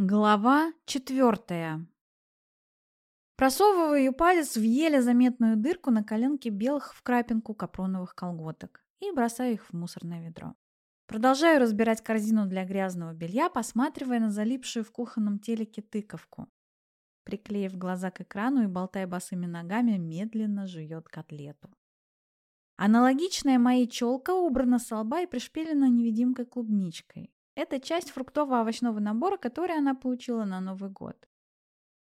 Глава четвертая. Просовываю палец в еле заметную дырку на коленке белых в крапинку капроновых колготок и бросаю их в мусорное ведро. Продолжаю разбирать корзину для грязного белья, посматривая на залипшую в кухонном телеке тыковку. Приклеив глаза к экрану и болтая босыми ногами, медленно жует котлету. Аналогичная моей челка убрана с лба и пришпилена невидимкой клубничкой. Это часть фруктово-овощного набора, который она получила на Новый год.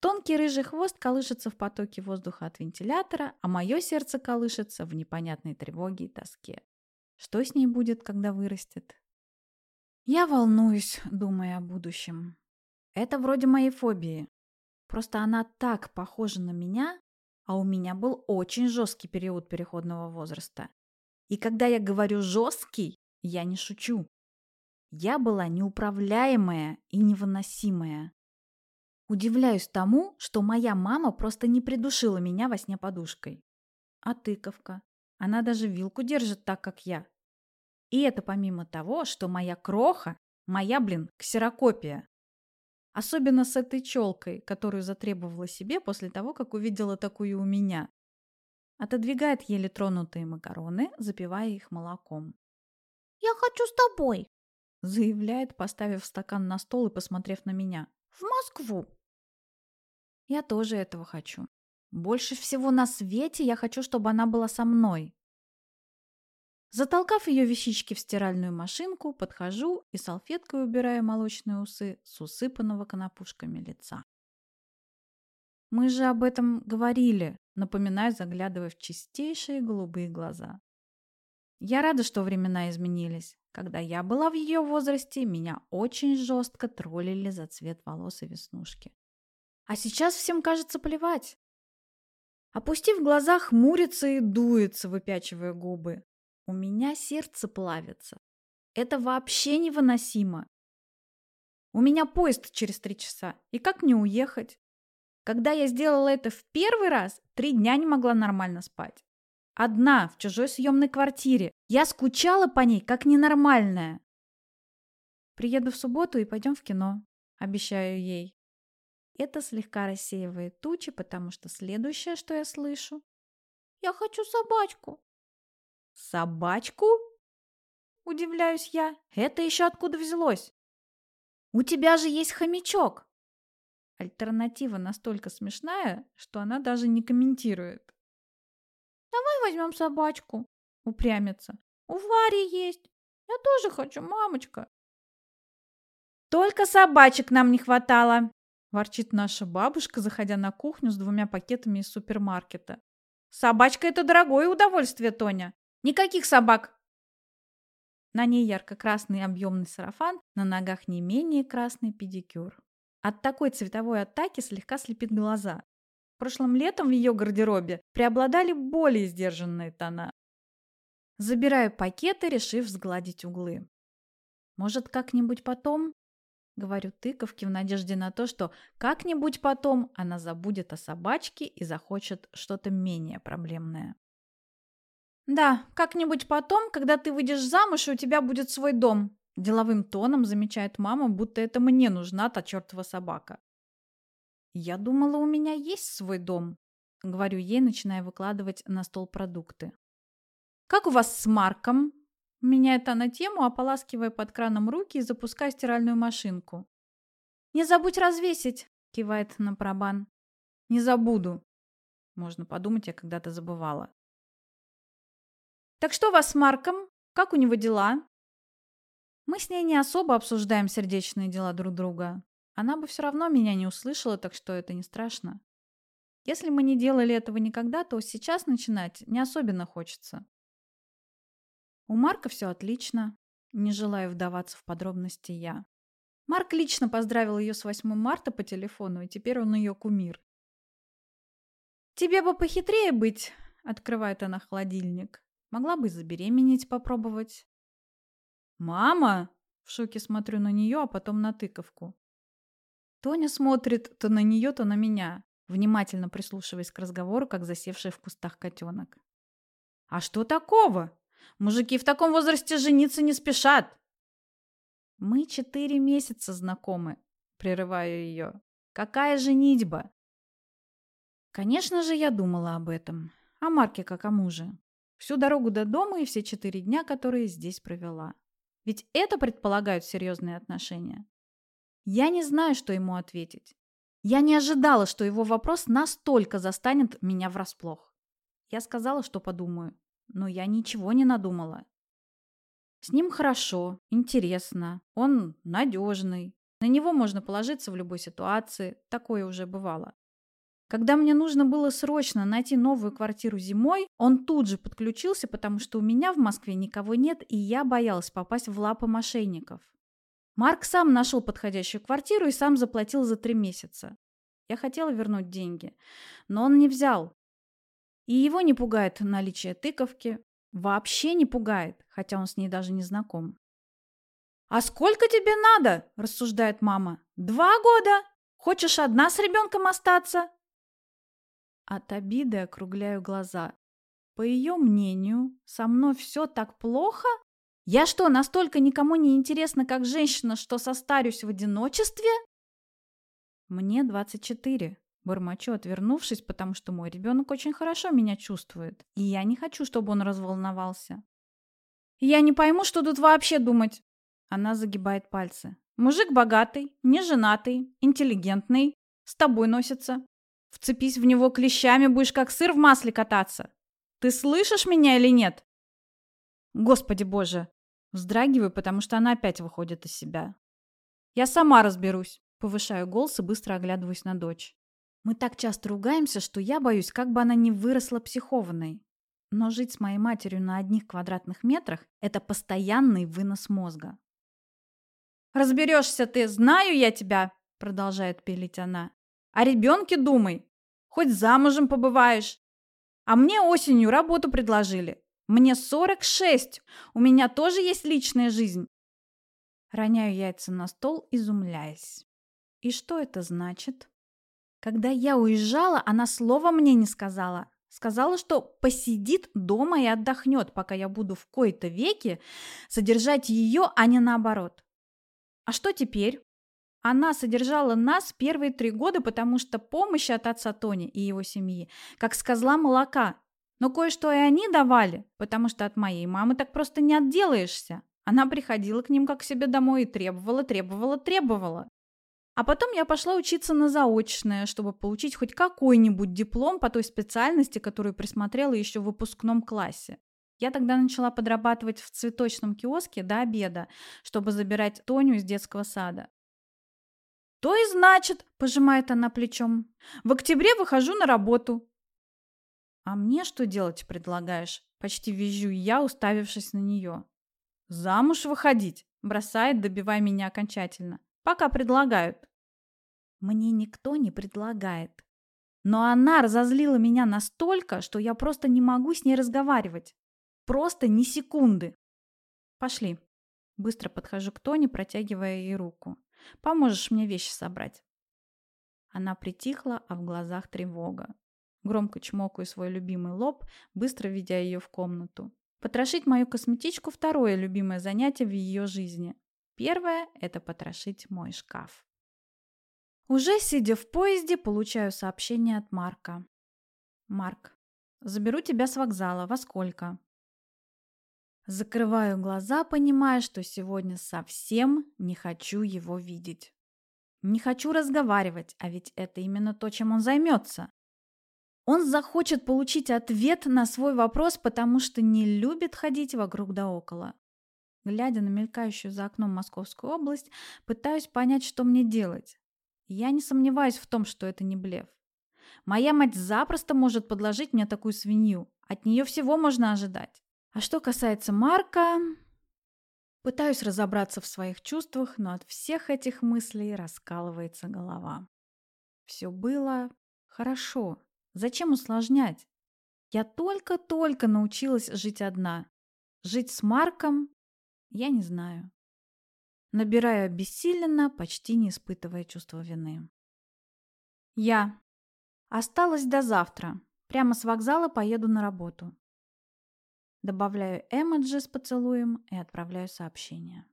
Тонкий рыжий хвост колышется в потоке воздуха от вентилятора, а мое сердце колышется в непонятной тревоге и тоске. Что с ней будет, когда вырастет? Я волнуюсь, думая о будущем. Это вроде моей фобии. Просто она так похожа на меня, а у меня был очень жесткий период переходного возраста. И когда я говорю «жесткий», я не шучу. Я была неуправляемая и невыносимая. Удивляюсь тому, что моя мама просто не придушила меня во сне подушкой. А тыковка? Она даже вилку держит так, как я. И это помимо того, что моя кроха, моя, блин, ксерокопия. Особенно с этой челкой, которую затребовала себе после того, как увидела такую у меня. Отодвигает еле тронутые макароны, запивая их молоком. «Я хочу с тобой!» Заявляет, поставив стакан на стол и посмотрев на меня. «В Москву!» Я тоже этого хочу. Больше всего на свете я хочу, чтобы она была со мной. Затолкав ее вещички в стиральную машинку, подхожу и салфеткой убираю молочные усы с усыпанного конопушками лица. Мы же об этом говорили, напоминаю, заглядывая в чистейшие голубые глаза. Я рада, что времена изменились. Когда я была в ее возрасте, меня очень жестко троллили за цвет волос и веснушки. А сейчас всем кажется плевать. Опустив глаза, хмурится и дуется, выпячивая губы. У меня сердце плавится. Это вообще невыносимо. У меня поезд через три часа. И как мне уехать? Когда я сделала это в первый раз, три дня не могла нормально спать. Одна, в чужой съемной квартире. Я скучала по ней, как ненормальная. Приеду в субботу и пойдем в кино. Обещаю ей. Это слегка рассеивает тучи, потому что следующее, что я слышу... Я хочу собачку. Собачку? Удивляюсь я. Это еще откуда взялось? У тебя же есть хомячок. Альтернатива настолько смешная, что она даже не комментирует. Возьмем собачку. Упрямится. У Вари есть. Я тоже хочу, мамочка. Только собачек нам не хватало, ворчит наша бабушка, заходя на кухню с двумя пакетами из супермаркета. Собачка – это дорогое удовольствие, Тоня. Никаких собак. На ней ярко-красный объемный сарафан, на ногах не менее красный педикюр. От такой цветовой атаки слегка слепит глаза. Прошлым летом в ее гардеробе преобладали более сдержанные тона. Забираю пакеты, решив сгладить углы. Может, как-нибудь потом? Говорю тыковке в надежде на то, что как-нибудь потом она забудет о собачке и захочет что-то менее проблемное. «Да, как-нибудь потом, когда ты выйдешь замуж, и у тебя будет свой дом», деловым тоном замечает мама, будто это мне нужна та чертова собака. «Я думала, у меня есть свой дом», — говорю ей, начиная выкладывать на стол продукты. «Как у вас с Марком?» Меняет она тему, ополаскивая под краном руки и запуская стиральную машинку. «Не забудь развесить!» — кивает на пробан. «Не забуду!» Можно подумать, я когда-то забывала. «Так что у вас с Марком? Как у него дела?» Мы с ней не особо обсуждаем сердечные дела друг друга. Она бы все равно меня не услышала, так что это не страшно. Если мы не делали этого никогда, то сейчас начинать не особенно хочется. У Марка все отлично, не желаю вдаваться в подробности я. Марк лично поздравил ее с 8 марта по телефону, и теперь он ее кумир. «Тебе бы похитрее быть», — открывает она холодильник. «Могла бы забеременеть попробовать». «Мама!» — в шоке смотрю на нее, а потом на тыковку. Тоня смотрит то на нее, то на меня, внимательно прислушиваясь к разговору, как засевший в кустах котенок. «А что такого? Мужики в таком возрасте жениться не спешат!» «Мы четыре месяца знакомы», Прерываю ее. Какая женитьба? Конечно же, я думала об этом. О Марке как о муже. Всю дорогу до дома и все четыре дня, которые здесь провела. Ведь это предполагают серьезные отношения. Я не знаю, что ему ответить. Я не ожидала, что его вопрос настолько застанет меня врасплох. Я сказала, что подумаю, но я ничего не надумала. С ним хорошо, интересно, он надежный. На него можно положиться в любой ситуации, такое уже бывало. Когда мне нужно было срочно найти новую квартиру зимой, он тут же подключился, потому что у меня в Москве никого нет, и я боялась попасть в лапы мошенников. Марк сам нашел подходящую квартиру и сам заплатил за три месяца. Я хотела вернуть деньги, но он не взял. И его не пугает наличие тыковки. Вообще не пугает, хотя он с ней даже не знаком. «А сколько тебе надо?» – рассуждает мама. «Два года? Хочешь одна с ребенком остаться?» От обиды округляю глаза. По ее мнению, со мной все так плохо? Я что, настолько никому не интересна, как женщина, что состарюсь в одиночестве? Мне 24. Бормочу, отвернувшись, потому что мой ребенок очень хорошо меня чувствует, и я не хочу, чтобы он разволновался. Я не пойму, что тут вообще думать. Она загибает пальцы. Мужик богатый, неженатый, интеллигентный, с тобой носится. Вцепись в него клещами, будешь как сыр в масле кататься. Ты слышишь меня или нет? Господи боже. Вздрагиваю, потому что она опять выходит из себя. Я сама разберусь. Повышаю голос и быстро оглядываюсь на дочь. Мы так часто ругаемся, что я боюсь, как бы она не выросла психованной. Но жить с моей матерью на одних квадратных метрах – это постоянный вынос мозга. «Разберешься ты, знаю я тебя!» – продолжает пилить она. О ребенке думай. Хоть замужем побываешь. А мне осенью работу предложили. Мне 46. У меня тоже есть личная жизнь. Роняю яйца на стол, изумляясь. И что это значит? Когда я уезжала, она слова мне не сказала. Сказала, что посидит дома и отдохнет, пока я буду в кои-то веки содержать ее, а не наоборот. А что теперь? Она содержала нас первые три года, потому что помощи от отца Тони и его семьи, как с козла молока. Но кое-что и они давали, потому что от моей мамы так просто не отделаешься. Она приходила к ним как к себе домой и требовала, требовала, требовала. А потом я пошла учиться на заочное, чтобы получить хоть какой-нибудь диплом по той специальности, которую присмотрела еще в выпускном классе. Я тогда начала подрабатывать в цветочном киоске до обеда, чтобы забирать Тоню из детского сада. «То и значит», – пожимает она плечом, – «в октябре выхожу на работу». «А мне что делать предлагаешь?» – почти визжу я, уставившись на нее. «Замуж выходить?» – бросает, добивая меня окончательно. «Пока предлагают». Мне никто не предлагает. Но она разозлила меня настолько, что я просто не могу с ней разговаривать. Просто ни секунды. Пошли. Быстро подхожу к Тоне, протягивая ей руку. Поможешь мне вещи собрать?» Она притихла, а в глазах тревога. Громко чмокаю свой любимый лоб, быстро ведя ее в комнату. Потрошить мою косметичку – второе любимое занятие в ее жизни. Первое – это потрошить мой шкаф. Уже сидя в поезде, получаю сообщение от Марка. «Марк, заберу тебя с вокзала. Во сколько?» Закрываю глаза, понимая, что сегодня совсем не хочу его видеть. Не хочу разговаривать, а ведь это именно то, чем он займется. Он захочет получить ответ на свой вопрос, потому что не любит ходить вокруг да около. Глядя на мелькающую за окном Московскую область, пытаюсь понять, что мне делать. Я не сомневаюсь в том, что это не блеф. Моя мать запросто может подложить мне такую свинью. От нее всего можно ожидать. А что касается Марка, пытаюсь разобраться в своих чувствах, но от всех этих мыслей раскалывается голова. Все было хорошо. Зачем усложнять? Я только-только научилась жить одна. Жить с Марком я не знаю. Набираю обессиленно, почти не испытывая чувства вины. Я. Осталось до завтра. Прямо с вокзала поеду на работу. Добавляю эмоджи с поцелуем и отправляю сообщение.